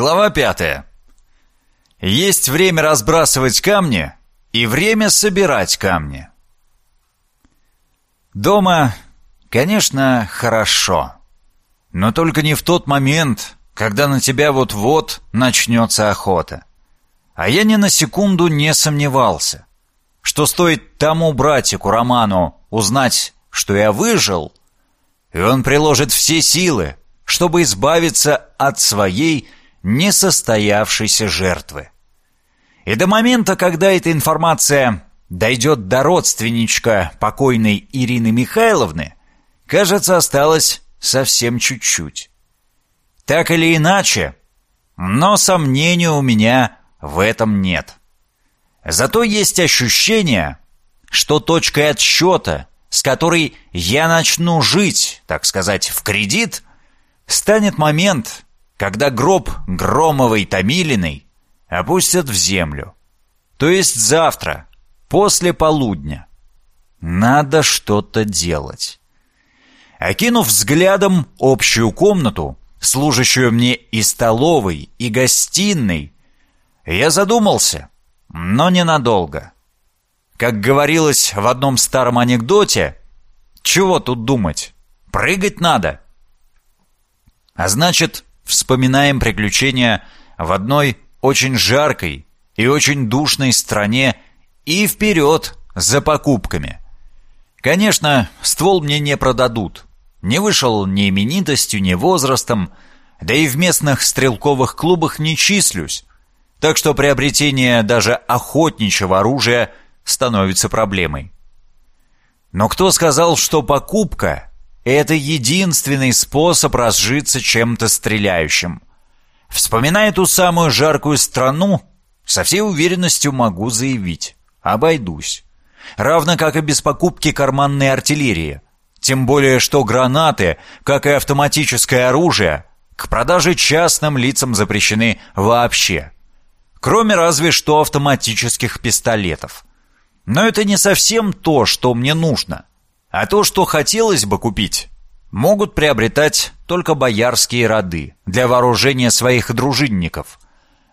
Глава пятая. Есть время разбрасывать камни и время собирать камни. Дома, конечно, хорошо. Но только не в тот момент, когда на тебя вот-вот начнется охота. А я ни на секунду не сомневался, что стоит тому братику Роману узнать, что я выжил, и он приложит все силы, чтобы избавиться от своей несостоявшейся жертвы. И до момента, когда эта информация дойдет до родственничка покойной Ирины Михайловны, кажется, осталось совсем чуть-чуть. Так или иначе, но сомнений у меня в этом нет. Зато есть ощущение, что точкой отсчета, с которой я начну жить, так сказать, в кредит, станет момент, когда гроб Громовой Томилиной опустят в землю. То есть завтра, после полудня. Надо что-то делать. Окинув взглядом общую комнату, служащую мне и столовой, и гостиной, я задумался, но ненадолго. Как говорилось в одном старом анекдоте, чего тут думать? Прыгать надо. А значит, вспоминаем приключения в одной очень жаркой и очень душной стране и вперед за покупками. Конечно, ствол мне не продадут. Не вышел ни именитостью, ни возрастом, да и в местных стрелковых клубах не числюсь. Так что приобретение даже охотничьего оружия становится проблемой. Но кто сказал, что покупка это единственный способ разжиться чем-то стреляющим. Вспоминая ту самую жаркую страну, со всей уверенностью могу заявить. Обойдусь. Равно как и без покупки карманной артиллерии. Тем более, что гранаты, как и автоматическое оружие, к продаже частным лицам запрещены вообще. Кроме разве что автоматических пистолетов. Но это не совсем то, что мне нужно. А то, что хотелось бы купить, могут приобретать только боярские роды для вооружения своих дружинников.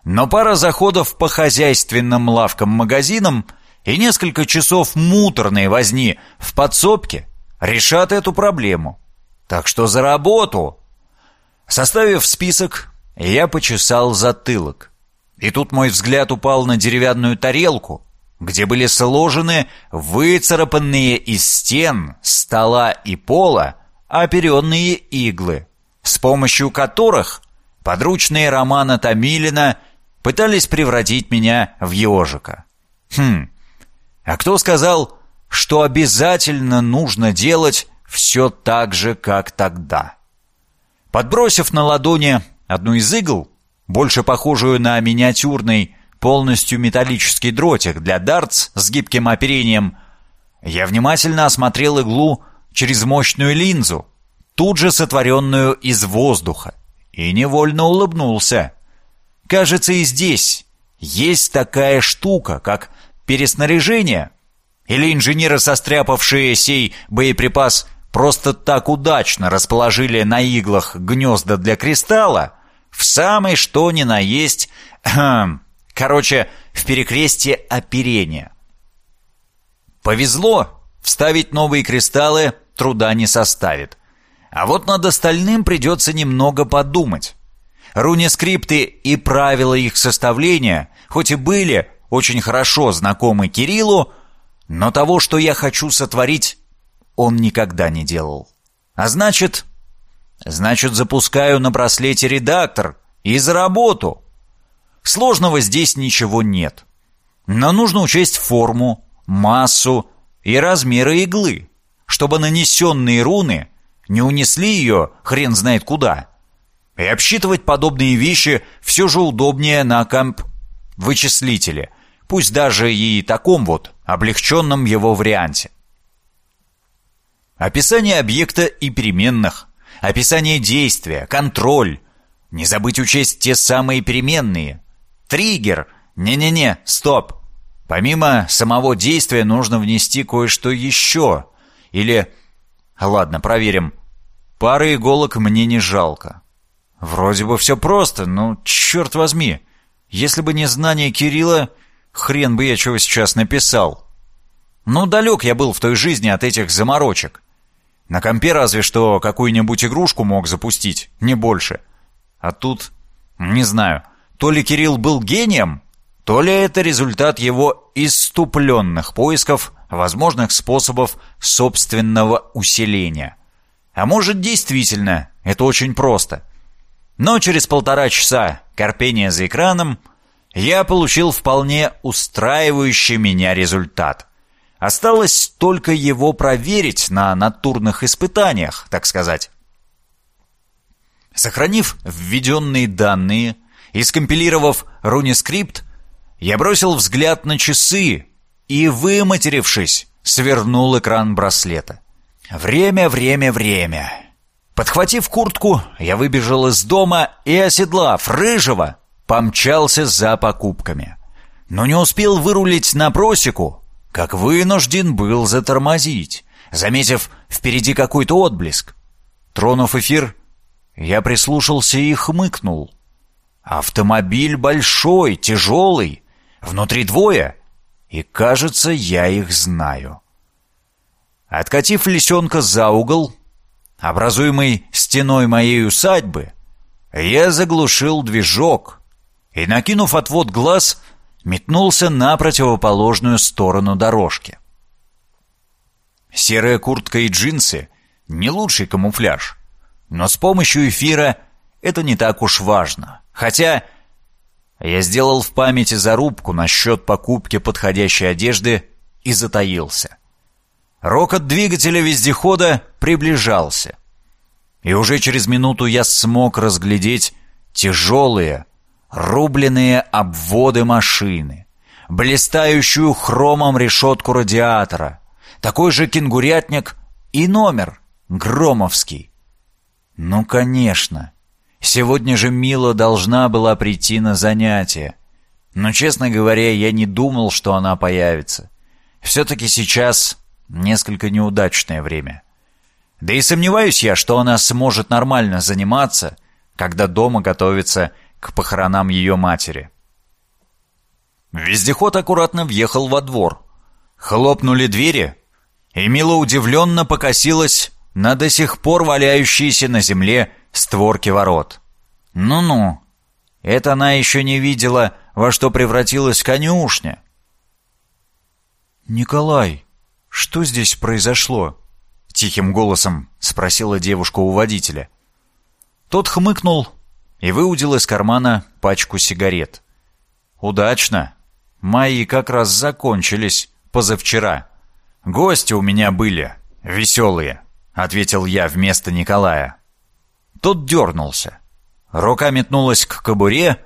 Но пара заходов по хозяйственным лавкам-магазинам и несколько часов муторной возни в подсобке решат эту проблему. Так что за работу! Составив список, я почесал затылок. И тут мой взгляд упал на деревянную тарелку, где были сложены выцарапанные из стен, стола и пола оперенные иглы, с помощью которых подручные Романа Томилина пытались превратить меня в ежика. Хм, а кто сказал, что обязательно нужно делать все так же, как тогда? Подбросив на ладони одну из игл, больше похожую на миниатюрный полностью металлический дротик для дартс с гибким оперением. Я внимательно осмотрел иглу через мощную линзу, тут же сотворенную из воздуха, и невольно улыбнулся. Кажется, и здесь есть такая штука, как переснаряжение. Или инженеры, состряпавшие сей боеприпас, просто так удачно расположили на иглах гнезда для кристалла, в самой что ни на есть Короче, в перекрестие оперения. Повезло, вставить новые кристаллы труда не составит. А вот над остальным придется немного подумать. Руни-скрипты и правила их составления, хоть и были очень хорошо знакомы Кириллу, но того, что я хочу сотворить, он никогда не делал. А значит... Значит, запускаю на браслете редактор и за работу. Сложного здесь ничего нет. Но нужно учесть форму, массу и размеры иглы, чтобы нанесенные руны не унесли ее хрен знает куда. И обсчитывать подобные вещи все же удобнее на комп вычислителе, пусть даже и таком вот облегченном его варианте. Описание объекта и переменных, описание действия, контроль. Не забыть учесть те самые переменные, Триггер! Не-не-не, стоп! Помимо самого действия нужно внести кое-что еще. Или... Ладно, проверим. Пары иголок мне не жалко. Вроде бы все просто, но черт возьми, если бы не знание Кирилла, хрен бы я чего сейчас написал. Ну, далек я был в той жизни от этих заморочек. На компе разве что какую-нибудь игрушку мог запустить, не больше. А тут, не знаю, то ли Кирилл был гением, то ли это результат его иступленных поисков возможных способов собственного усиления. А может, действительно, это очень просто. Но через полтора часа корпения за экраном я получил вполне устраивающий меня результат. Осталось только его проверить на натурных испытаниях, так сказать. Сохранив введенные данные и скомпилировав рунискрипт, я бросил взгляд на часы и, выматерившись, свернул экран браслета. Время, время, время. Подхватив куртку, я выбежал из дома и, оседлав рыжего, помчался за покупками. Но не успел вырулить на просеку, как вынужден был затормозить, заметив впереди какой-то отблеск. Тронув эфир, я прислушался и хмыкнул. Автомобиль большой, тяжелый, внутри двое, и, кажется, я их знаю. Откатив лисенка за угол, образуемый стеной моей усадьбы, я заглушил движок и, накинув отвод глаз, метнулся на противоположную сторону дорожки. Серая куртка и джинсы — не лучший камуфляж, но с помощью эфира это не так уж важно. Хотя я сделал в памяти зарубку насчет покупки подходящей одежды и затаился. Рокот двигателя вездехода приближался. И уже через минуту я смог разглядеть тяжелые, рубленные обводы машины, блистающую хромом решетку радиатора, такой же кенгурятник и номер, громовский. Ну, конечно, сегодня же Мила должна была прийти на занятие. Но, честно говоря, я не думал, что она появится. Все-таки сейчас несколько неудачное время. Да и сомневаюсь я, что она сможет нормально заниматься, когда дома готовится к похоронам ее матери. Вездеход аккуратно въехал во двор. Хлопнули двери, и Мила удивленно покосилась на до сих пор валяющиеся на земле створки ворот. Ну-ну, это она еще не видела, во что превратилась конюшня. «Николай, что здесь произошло?» — тихим голосом спросила девушка у водителя. Тот хмыкнул и выудил из кармана пачку сигарет. «Удачно. Мои как раз закончились позавчера. Гости у меня были, веселые», — ответил я вместо Николая. Тот дернулся. Рука метнулась к кобуре,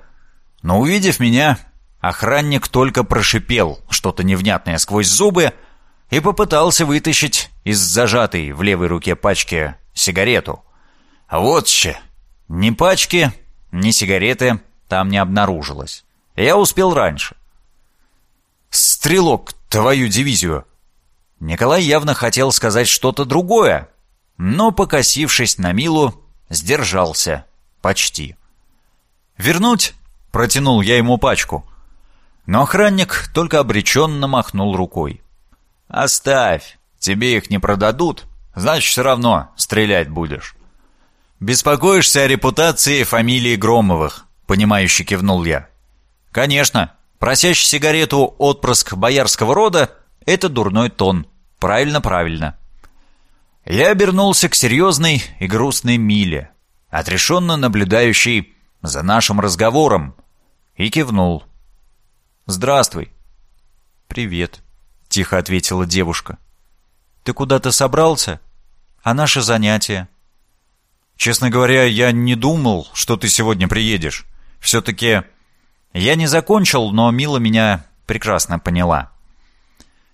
но, увидев меня, охранник только прошипел что-то невнятное сквозь зубы и попытался вытащить из зажатой в левой руке пачки сигарету. Вот че! Ни пачки, ни сигареты там не обнаружилось. Я успел раньше. «Стрелок, твою дивизию!» Николай явно хотел сказать что-то другое, но, покосившись на Милу, сдержался. Почти. «Вернуть?» — протянул я ему пачку. Но охранник только обреченно махнул рукой. «Оставь, тебе их не продадут, значит, все равно стрелять будешь». «Беспокоишься о репутации фамилии Громовых», — понимающе кивнул я. «Конечно, просящий сигарету отпрыск боярского рода — это дурной тон. Правильно, правильно». Я обернулся к серьезной и грустной Миле, отрешенно наблюдающей за нашим разговором, и кивнул. «Здравствуй». «Привет», — тихо ответила девушка. «Ты куда-то собрался? А наше занятие?» Честно говоря, я не думал, что ты сегодня приедешь. Все-таки я не закончил, но Мила меня прекрасно поняла.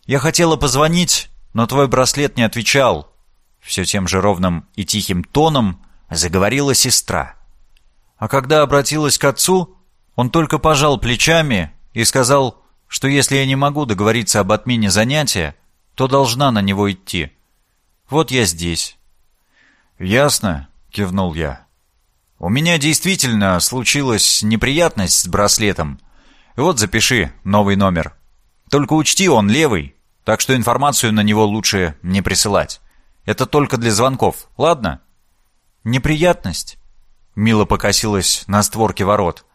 Я хотела позвонить, но твой браслет не отвечал. Все тем же ровным и тихим тоном заговорила сестра. А когда обратилась к отцу, он только пожал плечами и сказал, что если я не могу договориться об отмене занятия, то должна на него идти. Вот я здесь. Ясно. — кивнул я. У меня действительно случилась неприятность с браслетом. Вот запиши новый номер. Только учти, он левый, так что информацию на него лучше не присылать. Это только для звонков, ладно? Неприятность? Мила покосилась на створке ворот.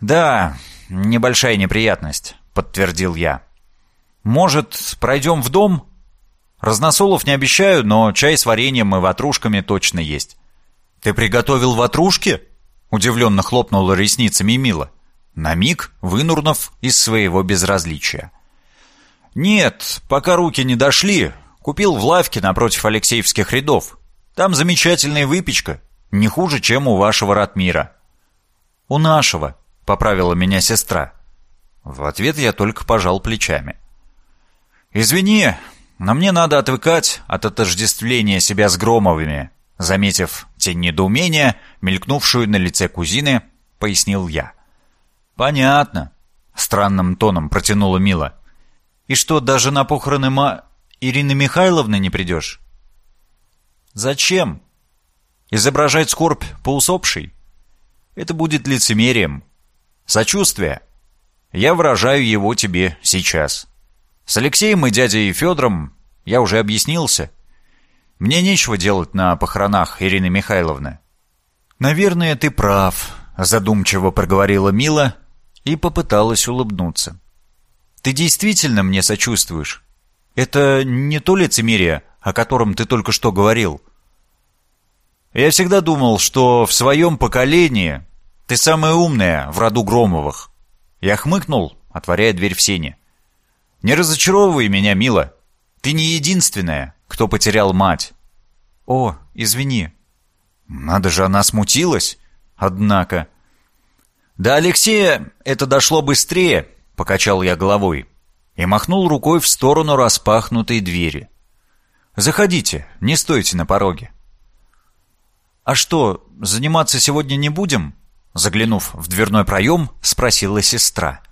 Да, небольшая неприятность, подтвердил я. Может, пройдем в дом? Разносолов не обещаю, но чай с вареньем и ватрушками точно есть. Ты приготовил ватрушки? Удивленно хлопнула ресницами Мила, на миг вынурнув из своего безразличия. «Нет, пока руки не дошли. Купил в лавке напротив Алексеевских рядов. Там замечательная выпечка, не хуже, чем у вашего Ратмира». «У нашего», — поправила меня сестра. В ответ я только пожал плечами. «Извини, но мне надо отвыкать от отождествления себя с Громовыми», заметив тень недоумения, мелькнувшую на лице кузины, пояснил я. «Понятно», — странным тоном протянула Мила. И что, даже на похороны ма... Ирины Михайловны не придешь? Зачем? Изображать скорбь по усопшей? Это будет лицемерием. Сочувствие. Я выражаю его тебе сейчас. С Алексеем и дядей Федором я уже объяснился. Мне нечего делать на похоронах Ирины Михайловны. Наверное, ты прав, задумчиво проговорила Мила и попыталась улыбнуться. Ты действительно мне сочувствуешь? Это не то лицемерие, о котором ты только что говорил. Я всегда думал, что в своем поколении ты самая умная в роду Громовых. Я хмыкнул, отворяя дверь в сене. Не разочаровывай меня, мила. Ты не единственная, кто потерял мать. О, извини. Надо же, она смутилась. Однако... До Алексея это дошло быстрее, покачал я головой и махнул рукой в сторону распахнутой двери. «Заходите, не стойте на пороге». «А что, заниматься сегодня не будем?» Заглянув в дверной проем, спросила сестра.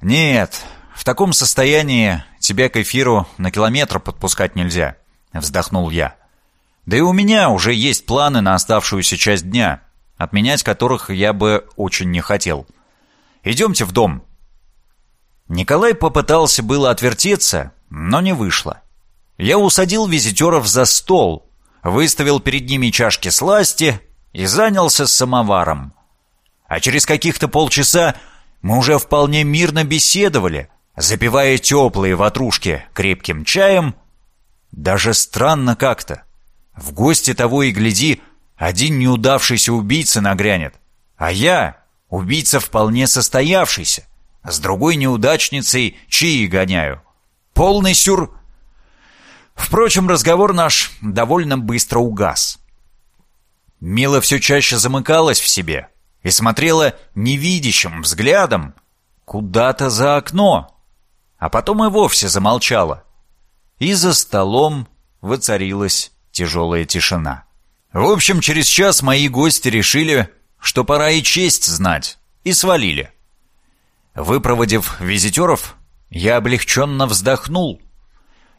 «Нет, в таком состоянии тебя к эфиру на километр подпускать нельзя», — вздохнул я. «Да и у меня уже есть планы на оставшуюся часть дня, отменять которых я бы очень не хотел. Идемте в дом, Николай попытался было отвертеться, но не вышло. Я усадил визитеров за стол, выставил перед ними чашки сласти и занялся самоваром. А через каких-то полчаса мы уже вполне мирно беседовали, запивая теплые ватрушки крепким чаем. Даже странно как-то. В гости того и гляди, один неудавшийся убийца нагрянет, а я — убийца вполне состоявшийся с другой неудачницей чьи гоняю. Полный сюр... Впрочем, разговор наш довольно быстро угас. Мила все чаще замыкалась в себе и смотрела невидящим взглядом куда-то за окно, а потом и вовсе замолчала. И за столом воцарилась тяжелая тишина. В общем, через час мои гости решили, что пора и честь знать, и свалили. Выпроводив визитеров, я облегченно вздохнул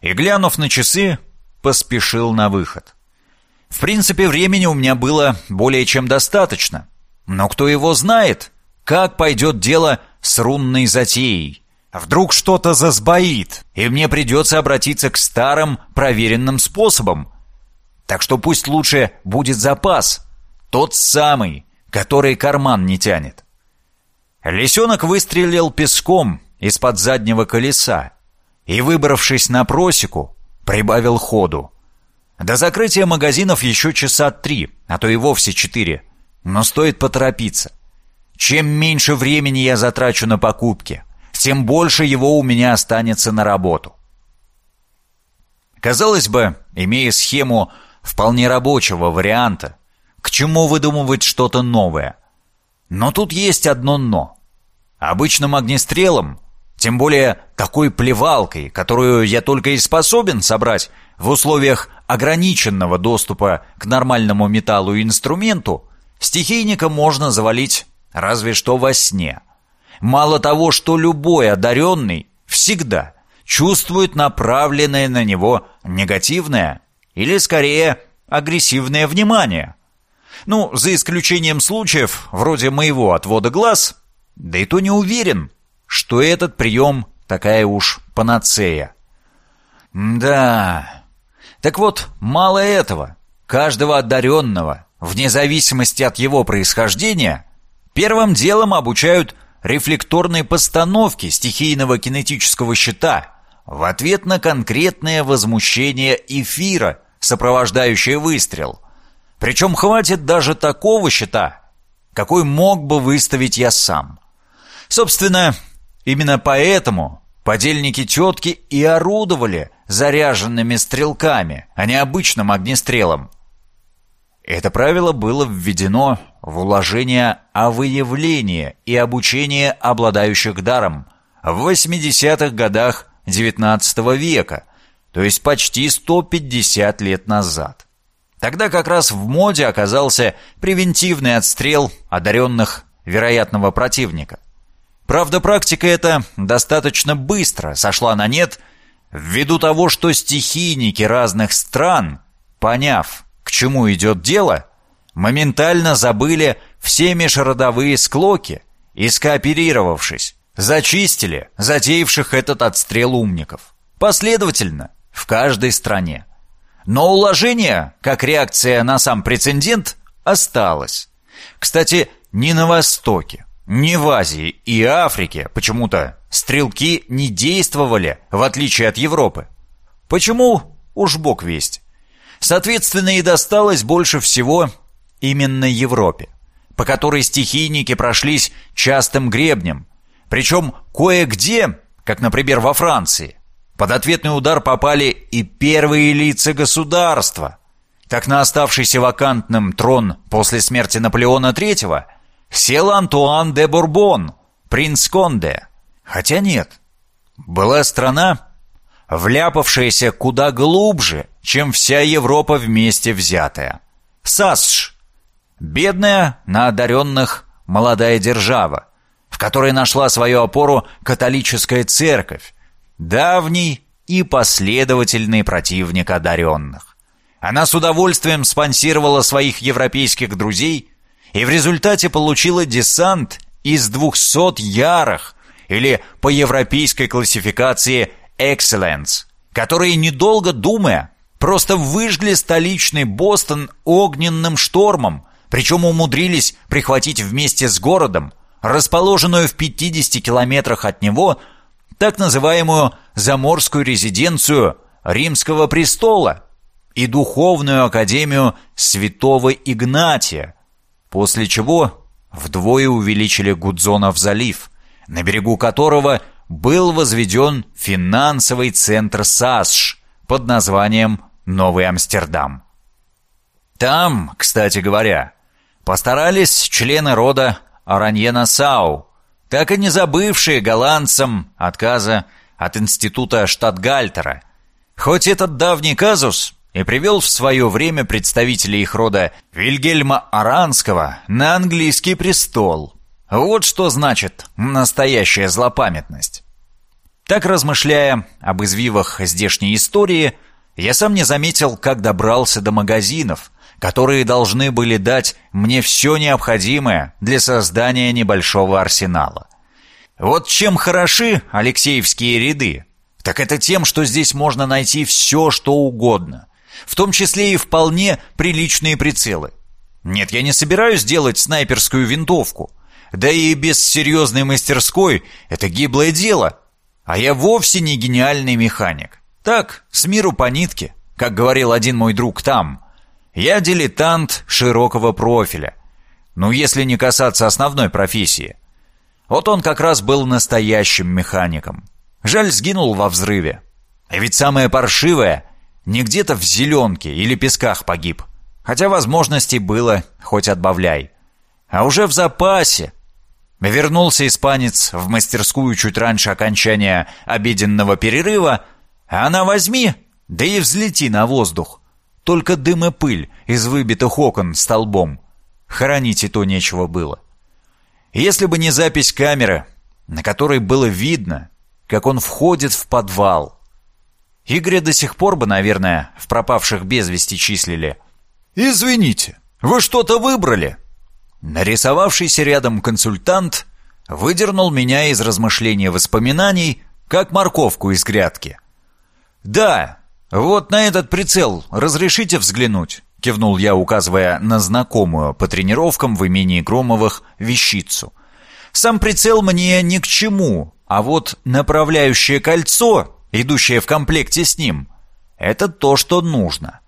и, глянув на часы, поспешил на выход. В принципе, времени у меня было более чем достаточно. Но кто его знает, как пойдет дело с рунной затеей. Вдруг что-то засбоит, и мне придется обратиться к старым проверенным способам. Так что пусть лучше будет запас, тот самый, который карман не тянет. Лисенок выстрелил песком из-под заднего колеса и, выбравшись на просеку, прибавил ходу. До закрытия магазинов еще часа три, а то и вовсе четыре. Но стоит поторопиться. Чем меньше времени я затрачу на покупки, тем больше его у меня останется на работу. Казалось бы, имея схему вполне рабочего варианта, к чему выдумывать что-то новое? Но тут есть одно «но». Обычным огнестрелом, тем более такой плевалкой, которую я только и способен собрать в условиях ограниченного доступа к нормальному металлу и инструменту, стихийника можно завалить разве что во сне. Мало того, что любой одаренный всегда чувствует направленное на него негативное или, скорее, агрессивное внимание – Ну, за исключением случаев, вроде моего отвода глаз, да и то не уверен, что этот прием такая уж панацея. Да. Так вот, мало этого. Каждого одаренного, вне зависимости от его происхождения, первым делом обучают рефлекторной постановке стихийного кинетического щита в ответ на конкретное возмущение эфира, сопровождающее выстрел. Причем хватит даже такого щита, какой мог бы выставить я сам. Собственно, именно поэтому подельники тетки и орудовали заряженными стрелками, а не обычным огнестрелом. Это правило было введено в уложение о выявлении и обучении обладающих даром в 80-х годах XIX века, то есть почти 150 лет назад. Тогда как раз в моде оказался превентивный отстрел одаренных вероятного противника. Правда, практика эта достаточно быстро сошла на нет ввиду того, что стихийники разных стран, поняв, к чему идет дело, моментально забыли все межродовые склоки и, скооперировавшись, зачистили затеявших этот отстрел умников. Последовательно, в каждой стране. Но уложение, как реакция на сам прецедент, осталось. Кстати, ни на Востоке, ни в Азии и Африке почему-то стрелки не действовали, в отличие от Европы. Почему? Уж бог весть. Соответственно, и досталось больше всего именно Европе, по которой стихийники прошлись частым гребнем, причем кое-где, как, например, во Франции, под ответный удар попали и первые лица государства. Так на оставшийся вакантным трон после смерти Наполеона III сел Антуан де Бурбон, принц Конде. Хотя нет, была страна, вляпавшаяся куда глубже, чем вся Европа вместе взятая. САСШ. Бедная на одаренных молодая держава, в которой нашла свою опору католическая церковь, давний и последовательный противник одаренных. Она с удовольствием спонсировала своих европейских друзей и в результате получила десант из 200 ярых, или по европейской классификации Excellence, которые, недолго думая, просто выжгли столичный Бостон огненным штормом, причем умудрились прихватить вместе с городом, расположенную в 50 километрах от него, так называемую заморскую резиденцию Римского престола и духовную академию святого Игнатия, после чего вдвое увеличили Гудзонов залив, на берегу которого был возведен финансовый центр САСШ под названием Новый Амстердам. Там, кстати говоря, постарались члены рода Аранье-Нассау, так и не забывшие голландцам отказа от института Штатгальтера. Хоть этот давний казус и привел в свое время представителей их рода Вильгельма Аранского на английский престол – вот что значит настоящая злопамятность. Так размышляя об извивах здешней истории, я сам не заметил, как добрался до магазинов, которые должны были дать мне все необходимое для создания небольшого арсенала. Вот чем хороши Алексеевские ряды, так это тем, что здесь можно найти все, что угодно, в том числе и вполне приличные прицелы. Нет, я не собираюсь делать снайперскую винтовку – да и без серьезной мастерской это гиблое дело. А я вовсе не гениальный механик. Так, с миру по нитке, как говорил один мой друг там. Я дилетант широкого профиля. Ну, если не касаться основной профессии. Вот он как раз был настоящим механиком. Жаль, сгинул во взрыве. А ведь самое паршивое, не где-то в зеленке или песках погиб. Хотя возможностей было, хоть отбавляй. А уже в запасе, Вернулся испанец в мастерскую чуть раньше окончания обеденного перерыва, а она возьми, да и взлети на воздух. Только дым и пыль из выбитых окон столбом. Хоронить и то нечего было. Если бы не запись камеры, на которой было видно, как он входит в подвал. Игоря до сих пор бы, наверное, в пропавших без вести числили. «Извините, Вы что-то выбрали?» Нарисовавшийся рядом консультант выдернул меня из размышления воспоминаний, как морковку из грядки. «Да, вот на этот прицел разрешите взглянуть?» — кивнул я, указывая на знакомую по тренировкам в имении Громовых вещицу. «Сам прицел мне ни к чему, а вот направляющее кольцо, идущее в комплекте с ним, это то, что нужно.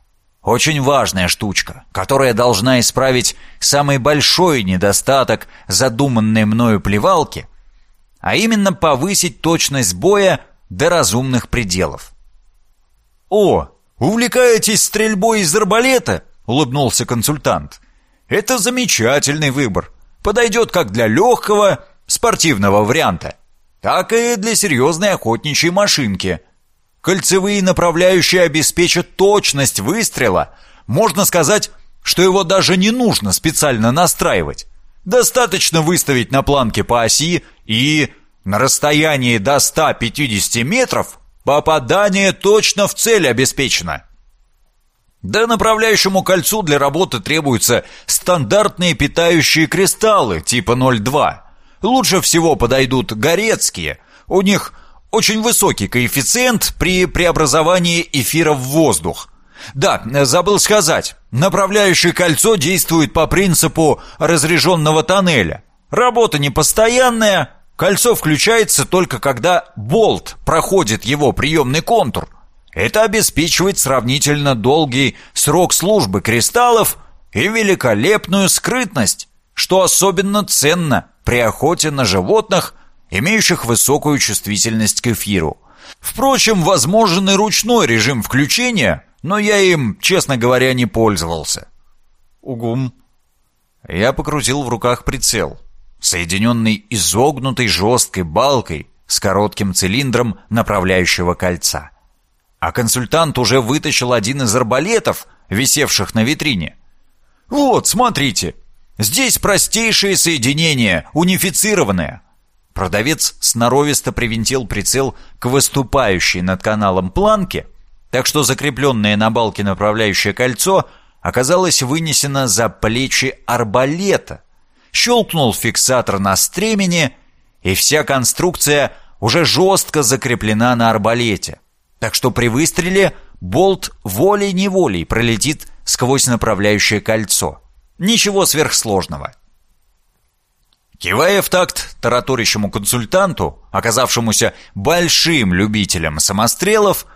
Очень важная штучка, которая должна исправить самый большой недостаток задуманной мною плевалки, а именно повысить точность боя до разумных пределов. «О, увлекаетесь стрельбой из арбалета?» — улыбнулся консультант. «Это замечательный выбор. Подойдет как для легкого, спортивного варианта, так и для серьезной охотничьей машинки». Кольцевые направляющие обеспечат точность выстрела. Можно сказать, что его даже не нужно специально настраивать. Достаточно выставить на планке по оси и на расстоянии до 150 метров попадание точно в цель обеспечено. Да направляющему кольцу для работы требуются стандартные питающие кристаллы типа 0,2. Лучше всего подойдут горецкие. У них очень высокий коэффициент при преобразовании эфира в воздух. Да, забыл сказать, направляющее кольцо действует по принципу разряженного тоннеля. Работа непостоянная, кольцо включается только когда болт проходит его приемный контур. Это обеспечивает сравнительно долгий срок службы кристаллов и великолепную скрытность, что особенно ценно при охоте на животных – имеющих высокую чувствительность к эфиру. Впрочем, возможен и ручной режим включения, но я им, честно говоря, не пользовался. Угум. Я покрутил в руках прицел, соединенный изогнутой жесткой балкой с коротким цилиндром направляющего кольца. А консультант уже вытащил один из арбалетов, висевших на витрине. «Вот, смотрите, здесь простейшее соединение, унифицированное. Продавец сноровисто привинтил прицел к выступающей над каналом планке, так что закрепленное на балке направляющее кольцо оказалось вынесено за плечи арбалета. Щелкнул фиксатор на стремени, и вся конструкция уже жестко закреплена на арбалете. Так что при выстреле болт волей-неволей пролетит сквозь направляющее кольцо. Ничего сверхсложного. Кивая в такт тараторящему консультанту, оказавшемуся большим любителем самострелов,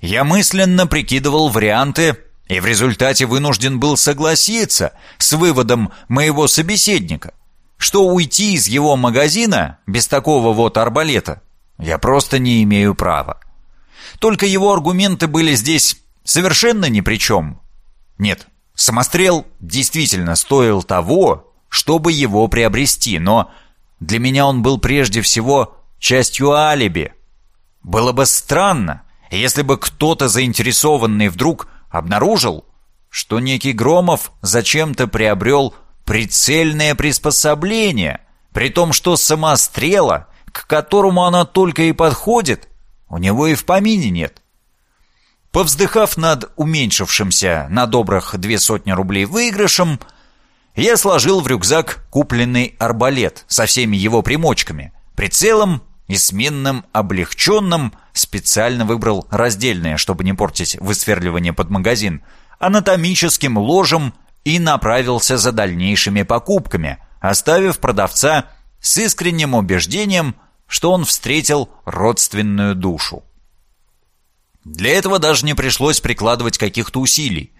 я мысленно прикидывал варианты и в результате вынужден был согласиться с выводом моего собеседника, что уйти из его магазина без такого вот арбалета я просто не имею права. Только его аргументы были здесь совершенно ни при чем. Нет, самострел действительно стоил того, чтобы его приобрести, но для меня он был прежде всего частью алиби. Было бы странно, если бы кто-то заинтересованный вдруг обнаружил, что некий Громов зачем-то приобрел прицельное приспособление, при том, что самострела, к которому она только и подходит, у него и в помине нет. Повздыхав над уменьшившимся на добрых две сотни рублей выигрышем, я сложил в рюкзак купленный арбалет со всеми его примочками, прицелом и облегченным, специально выбрал раздельное, чтобы не портить высверливание под магазин, анатомическим ложем и направился за дальнейшими покупками, оставив продавца с искренним убеждением, что он встретил родственную душу. Для этого даже не пришлось прикладывать каких-то усилий.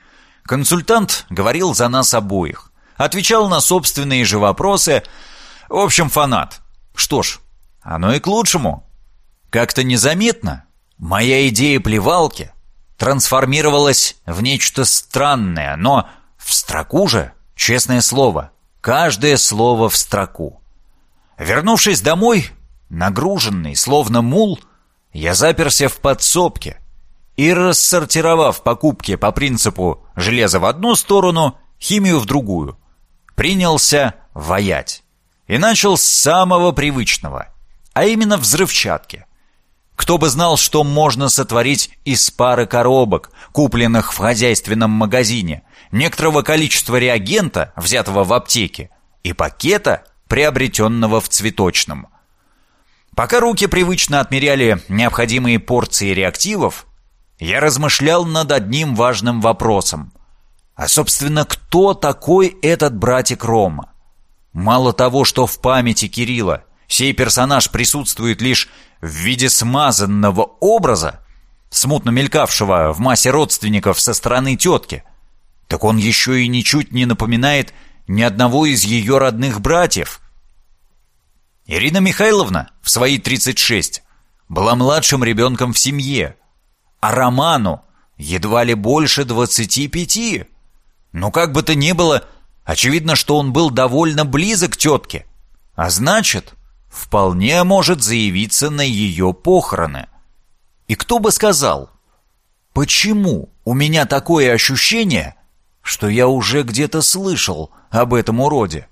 Консультант говорил за нас обоих отвечал на собственные же вопросы. В общем, фанат. Что ж, оно и к лучшему. Как-то незаметно моя идея плевалки трансформировалась в нечто странное, но в строку же, честное слово, каждое слово в строку. Вернувшись домой, нагруженный, словно мул, я заперся в подсобке и, рассортировав покупки по принципу «железо в одну сторону», химию в другую, принялся воять. И начал с самого привычного, а именно взрывчатки. Кто бы знал, что можно сотворить из пары коробок, купленных в хозяйственном магазине, некоторого количества реагента, взятого в аптеке, и пакета, приобретенного в цветочном. Пока руки привычно отмеряли необходимые порции реактивов, я размышлял над одним важным вопросом. А, собственно, кто такой этот братик Рома? Мало того, что в памяти Кирилла сей персонаж присутствует лишь в виде смазанного образа, смутно мелькавшего в массе родственников со стороны тетки, так он еще и ничуть не напоминает ни одного из ее родных братьев. Ирина Михайловна в свои 36 была младшим ребенком в семье, а Роману едва ли больше 25. Но как бы то ни было, очевидно, что он был довольно близок к тетке, а значит, вполне может заявиться на ее похороны. И кто бы сказал, почему у меня такое ощущение, что я уже где-то слышал об этом уроде?